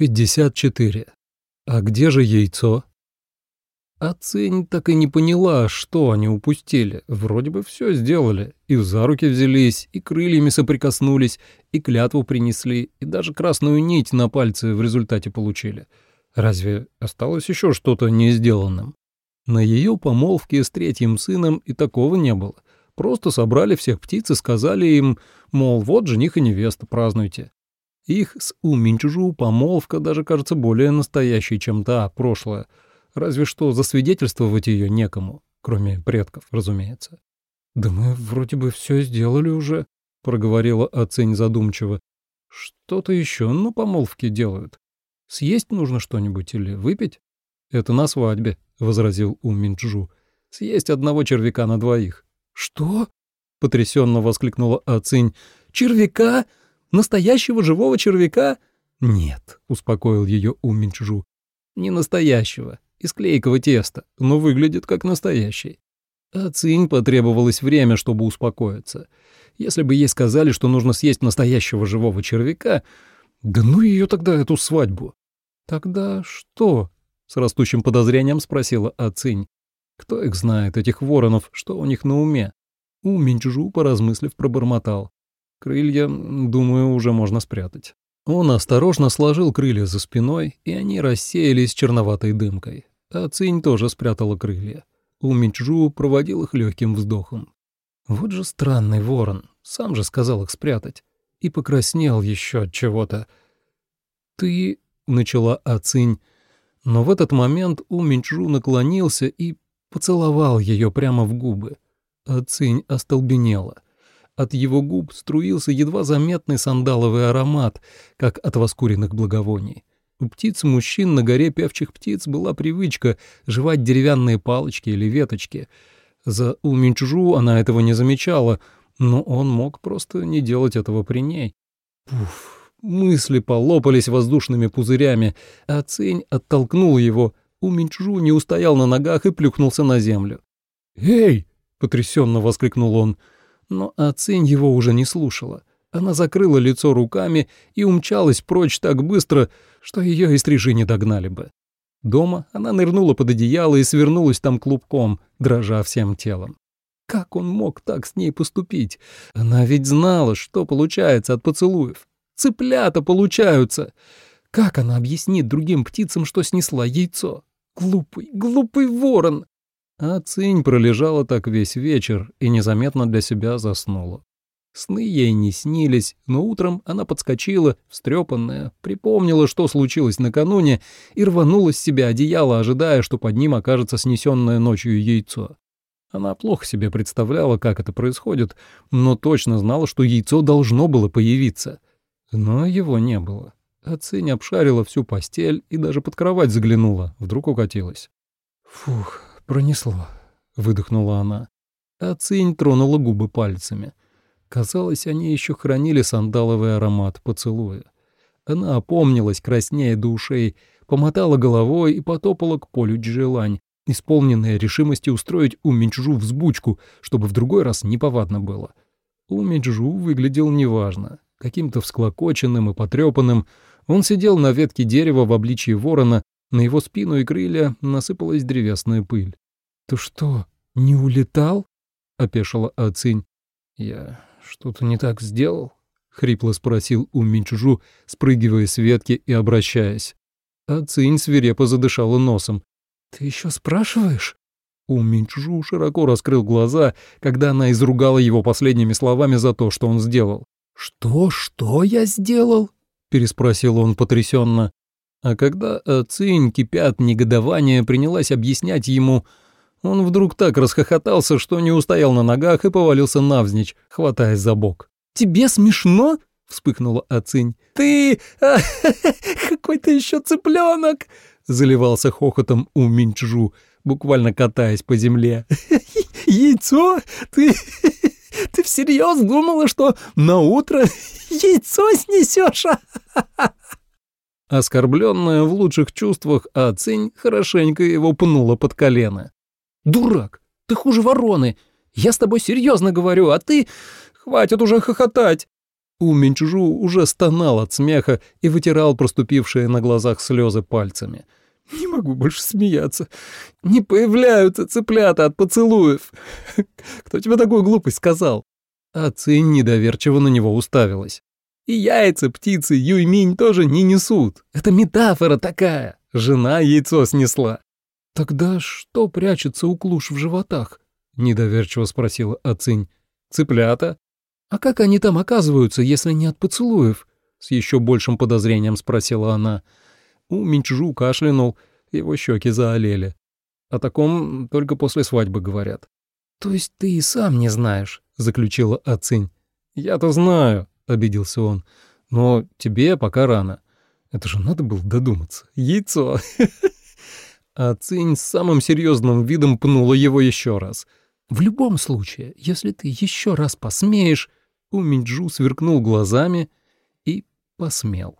54. А где же яйцо? А Цинь так и не поняла, что они упустили. Вроде бы все сделали. И за руки взялись, и крыльями соприкоснулись, и клятву принесли, и даже красную нить на пальце в результате получили. Разве осталось еще что-то не сделанным? На ее помолвке с третьим сыном и такого не было. Просто собрали всех птиц и сказали им, мол, вот жених и невеста, празднуйте. Их с Уминчжу помолвка даже кажется более настоящей, чем та прошлая, разве что засвидетельствовать ее некому, кроме предков, разумеется. «Да мы вроде бы все сделали уже», — проговорила Ацень задумчиво. «Что-то еще на помолвке делают. Съесть нужно что-нибудь или выпить?» «Это на свадьбе», — возразил Уминчжу. «Съесть одного червяка на двоих». «Что?» — потрясенно воскликнула Ацинь. «Червяка? Настоящего живого червяка?» «Нет», — успокоил ее Уминчжу. «Не настоящего, из клейкого теста, но выглядит как настоящий». А Цинь потребовалось время, чтобы успокоиться. Если бы ей сказали, что нужно съесть настоящего живого червяка, да ну ее тогда эту свадьбу. «Тогда что?» — с растущим подозрением спросила Ацинь. «Кто их знает, этих воронов, что у них на уме?» У поразмыслив, пробормотал. Крылья, думаю, уже можно спрятать. Он осторожно сложил крылья за спиной, и они рассеялись черноватой дымкой. А Цинь тоже спрятала крылья. У Минчжу проводил их легким вздохом. Вот же странный ворон, сам же сказал их спрятать. И покраснел еще от чего-то. «Ты...» — начала Ацинь. Но в этот момент У Минчжу наклонился и поцеловал ее прямо в губы. Ацинь остолбенела — от его губ струился едва заметный сандаловый аромат, как от воскуренных благовоний. У птиц-мужчин на горе певчих птиц была привычка жевать деревянные палочки или веточки. За Уминчжу она этого не замечала, но он мог просто не делать этого при ней. Пуф, мысли полопались воздушными пузырями, а Цень оттолкнул его. Уминчжу не устоял на ногах и плюхнулся на землю. «Эй!» — потрясенно воскликнул он — но Ацинь его уже не слушала. Она закрыла лицо руками и умчалась прочь так быстро, что ее и стрижи не догнали бы. Дома она нырнула под одеяло и свернулась там клубком, дрожа всем телом. Как он мог так с ней поступить? Она ведь знала, что получается от поцелуев. Цыплята получаются. Как она объяснит другим птицам, что снесла яйцо? Глупый, глупый ворон! А Цинь пролежала так весь вечер и незаметно для себя заснула. Сны ей не снились, но утром она подскочила, встрепанная, припомнила, что случилось накануне, и рванула с себя одеяло, ожидая, что под ним окажется снесенное ночью яйцо. Она плохо себе представляла, как это происходит, но точно знала, что яйцо должно было появиться. Но его не было. А Цинь обшарила всю постель и даже под кровать заглянула, вдруг укатилась. Фух, «Пронесло», — выдохнула она. А Цинь тронула губы пальцами. Казалось, они еще хранили сандаловый аромат поцелуя. Она опомнилась, краснея до ушей, помотала головой и потопала к полю Джелань, исполненная решимости устроить у Минчжу взбучку, чтобы в другой раз неповадно было. У Минчжу выглядел неважно, каким-то всклокоченным и потрепанным. Он сидел на ветке дерева в обличии ворона, на его спину и крылья насыпалась древесная пыль. «Ты что, не улетал?» — опешила Ацинь. «Я что-то не так сделал?» — хрипло спросил у Минчужу, спрыгивая с ветки и обращаясь. Ацинь свирепо задышала носом. «Ты еще спрашиваешь?» У Минчжу широко раскрыл глаза, когда она изругала его последними словами за то, что он сделал. «Что, что я сделал?» — переспросил он потрясенно. А когда Ацинь, кипя от негодования, принялась объяснять ему, он вдруг так расхохотался, что не устоял на ногах и повалился навзничь, хватаясь за бок. «Тебе смешно?» — вспыхнула Ацинь. «Ты... А, какой ты еще цыпленок!» — заливался хохотом у Минчжу, буквально катаясь по земле. «Яйцо? Ты... ты всерьез думала, что на утро яйцо снесешь?» Оскорбленная в лучших чувствах Ацинь хорошенько его пнула под колено. «Дурак! Ты хуже вороны! Я с тобой серьезно говорю, а ты... Хватит уже хохотать!» У Минчжу уже стонал от смеха и вытирал проступившие на глазах слезы пальцами. «Не могу больше смеяться. Не появляются цыплята от поцелуев. Кто тебе такую глупость сказал?» А недоверчиво на него уставилась. «И яйца птицы Юйминь тоже не несут. Это метафора такая. Жена яйцо снесла». «Тогда что прячется у клуш в животах?» — недоверчиво спросила Ацинь. «Цыплята?» «А как они там оказываются, если не от поцелуев?» — с еще большим подозрением спросила она. У Минчжу кашлянул, его щеки заолели. О таком только после свадьбы говорят. «То есть ты и сам не знаешь?» — заключила Ацинь. «Я-то знаю», — обиделся он. «Но тебе пока рано. Это же надо было додуматься. Яйцо!» А Цинь с самым серьезным видом пнула его еще раз. «В любом случае, если ты еще раз посмеешь...» У Минджу сверкнул глазами и посмел.